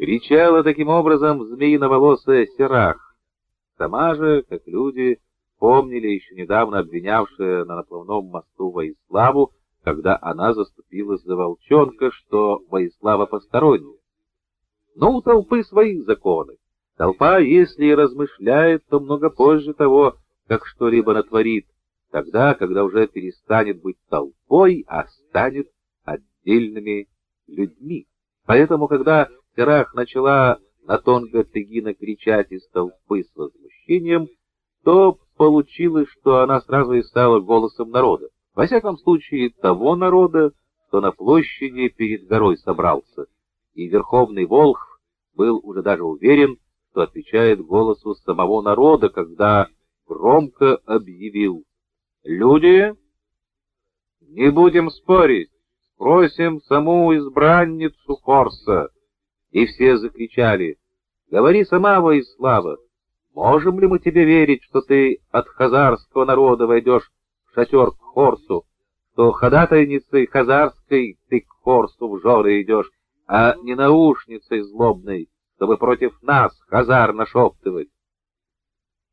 Кричала таким образом змеиноволосая Серах. Сама же, как люди, помнили еще недавно обвинявшие на наплавном мосту Воиславу, когда она заступилась за волчонка, что Воислава посторонняя. Но у толпы свои законы. Толпа, если и размышляет, то много позже того, как что-либо натворит, тогда, когда уже перестанет быть толпой, а станет отдельными людьми. Поэтому, когда Серах начала на Тонга Тегина кричать из толпы с возмущением, то получилось, что она сразу и стала голосом народа. Во всяком случае, того народа, что на площади перед горой собрался. И Верховный Волх был уже даже уверен, что отвечает голосу самого народа, когда громко объявил «Люди, не будем спорить, просим саму избранницу Хорса». И все закричали «Говори сама, Воислава, можем ли мы тебе верить, что ты от хазарского народа войдешь в шатер к Хорсу, что ходатайницей хазарской ты к Хорсу в жоры идешь, а не наушницей злобной, чтобы против нас, хазар, нашептывать?»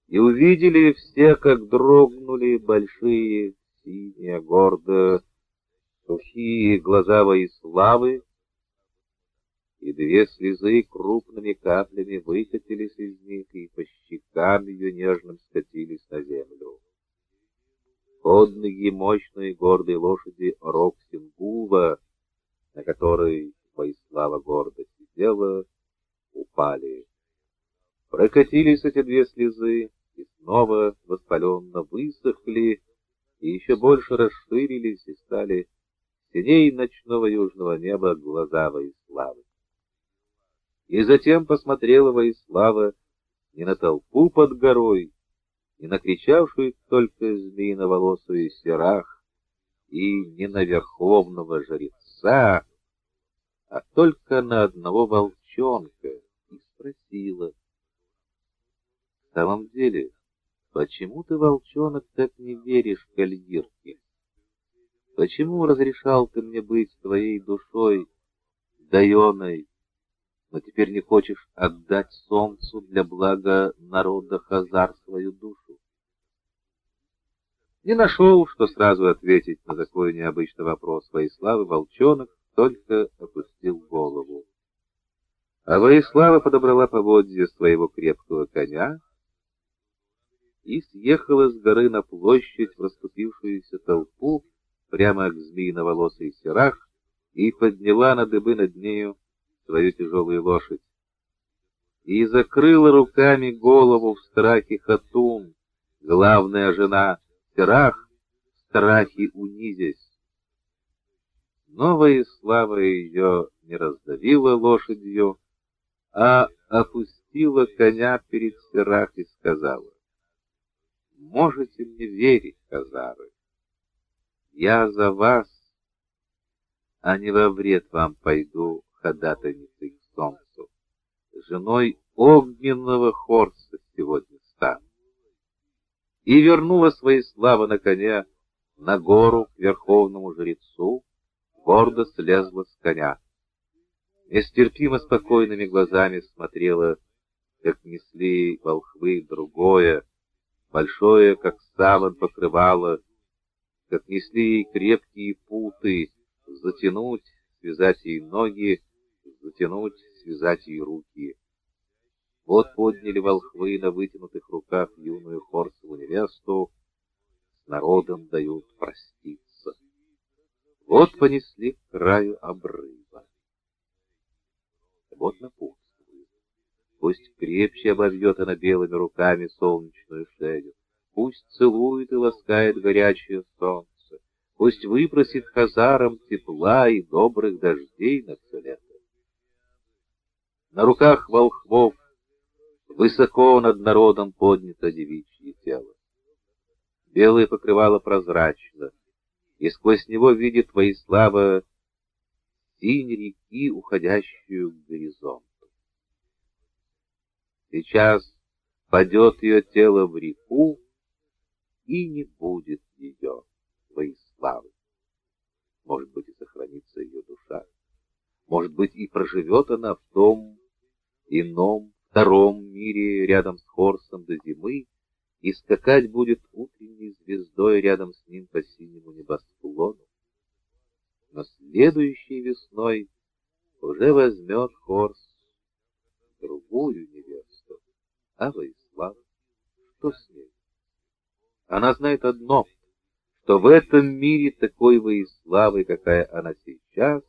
И увидели все, как дрогнули большие, синие, гордо, сухие глаза Воиславы, и две слезы крупными каплями выкатились из них и по щекам ее нежным скатились на землю. Под ноги мощной гордой лошади рог Сингува, на которой Воислава гордо сидела, упали. Прокатились эти две слезы, и снова воспаленно высохли, и еще больше расширились и стали синей ночного южного неба глаза Воиславы. И затем посмотрела Воислава не на толпу под горой, не на кричавшую только змеиноволосую серах, и не на верховного жреца, а только на одного волчонка, и спросила — самом деле, почему ты, волчонок, так не веришь Кальирке? Почему разрешал ты мне быть твоей душой, даеной, но теперь не хочешь отдать солнцу для блага народа Хазар свою душу? Не нашел, что сразу ответить на такой необычный вопрос Воиславы волчонок, только опустил голову. А Воислава подобрала поводья своего крепкого коня, и съехала с горы на площадь в расступившуюся толпу прямо к змеиноволосой серах и подняла на дыбы над нею свою тяжелую лошадь. И закрыла руками голову в страхе Хатун, главная жена Серах, в страхе унизясь. Новая слава ее не раздавила лошадью, а опустила коня перед Серах и сказала, Можете мне верить, Казары. Я за вас, а не во вред вам пойду ходатайницей к солнцу. Женой огненного Хорса сегодня стану. И вернула свои славы на коня на гору к верховному жрецу, гордо слезла с коня. Нестерпимо спокойными глазами смотрела, как несли волхвы другое, большое, как саван, покрывало, как несли ей крепкие путы, затянуть, связать ей ноги, затянуть, связать ей руки. Вот подняли волхвы на вытянутых руках юную Хорсову невесту, с народом дают проститься. Вот понесли к краю обрыва. Вот на путь. Пусть крепче обовьет она белыми руками солнечную шею, Пусть целует и ласкает горячее солнце, Пусть выпросит хазарам тепла и добрых дождей на лето. На руках волхвов высоко над народом поднято девичье тело. Белое покрывало прозрачно, и сквозь него видит Воислава синь реки, уходящую к горизонту. Сейчас падет ее тело в реку, и не будет ее Воиславы. Может быть, и сохранится ее душа. Может быть, и проживет она в том ином, втором мире рядом с Хорсом до зимы, и скакать будет утренней звездой рядом с ним по синему небосклону. Но следующей весной уже возьмет Хорс другую невесту, а Воислав, что с ней? Она знает одно, что в этом мире такой Воиславы, какая она сейчас,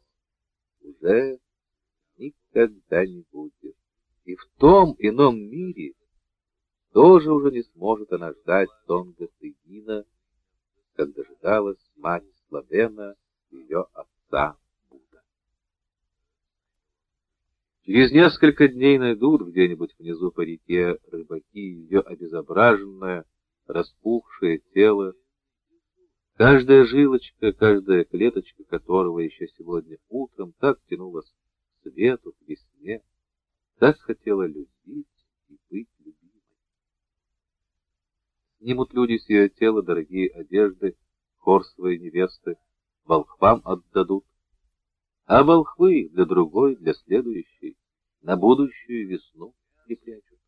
уже никогда не будет. И в том ином мире тоже уже не сможет она ждать Тонга Тыгина, как дожидалась мать Славена ее отца Будда. Через несколько дней найдут где-нибудь внизу по реке рыбаки ее обезображенное, распухшее тело, каждая жилочка, каждая клеточка которого еще сегодня утром так тянулась к свету, к весне, так хотела любить и быть любимой. Снимут люди с ее тела дорогие одежды, хор своей невесты, волхвам отдадут, а волхвы для другой, для следующей, на будущую весну припрячут.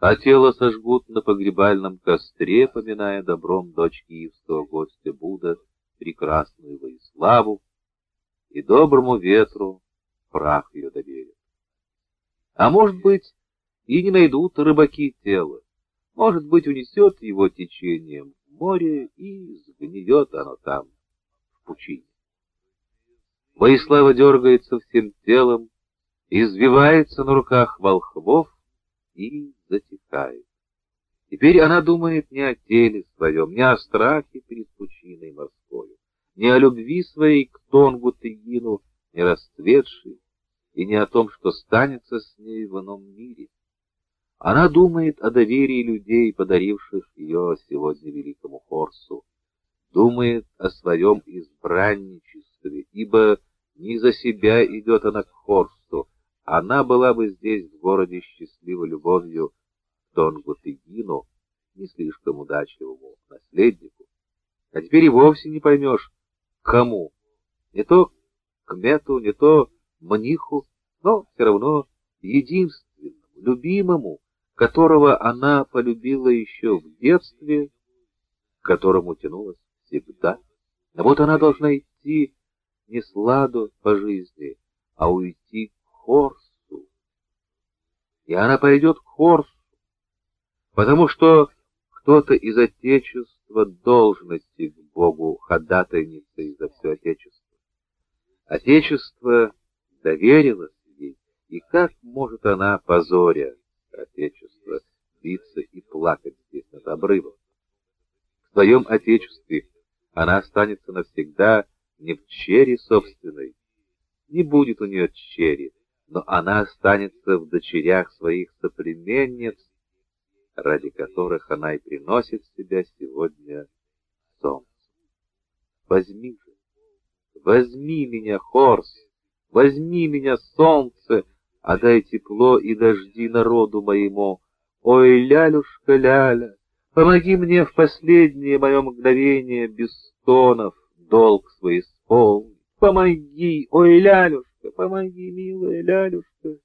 А тело сожгут на погребальном костре, поминая добром дочь киевского гостя Буда, прекрасную Воиславу, и доброму ветру прах ее доверят. А может быть, и не найдут рыбаки тело. Может быть, унесет его течением в море, и сгниет оно там, в пучине. Воислава дергается всем телом, извивается на руках волхвов и затихает. Теперь она думает не о теле своем, не о страхе перед пучиной морской, не о любви своей к Тонгу Тыгину, не расцветшей, и не о том, что станется с ней в ином мире. Она думает о доверии людей, подаривших ее сегодня великому Хорсу, думает о своем избранничестве, ибо не за себя идет она к Хорсу, она была бы здесь, в городе, счастливой любовью к Тонгу Тыгину, не слишком удачливому наследнику. А теперь и вовсе не поймешь, кому. Не то к Мету, не то маниху, но все равно единственному, любимому, которого она полюбила еще в детстве, к которому тянулась всегда. А вот она должна идти не сладу по жизни, а уйти к Хорсу. И она пойдет к Хорсу, потому что кто-то из Отечества должен идти к Богу ходатайницей за все Отечество. Отечество доверилось ей, и как может она, позоря Отечество, биться и плакать здесь над обрывом? В своем Отечестве она останется навсегда не в чере собственной, не будет у нее черри, но она останется в дочерях своих соплеменниц, ради которых она и приносит себя сегодня солнце. Возьми же, возьми меня, Хорс, Возьми меня, солнце, отдай тепло и дожди народу моему. Ой, лялюшка, ляля, помоги мне в последнее мое мгновение без стонов долг свой исполнить. Помоги, ой, лялюшка, помоги, милая лялюшка.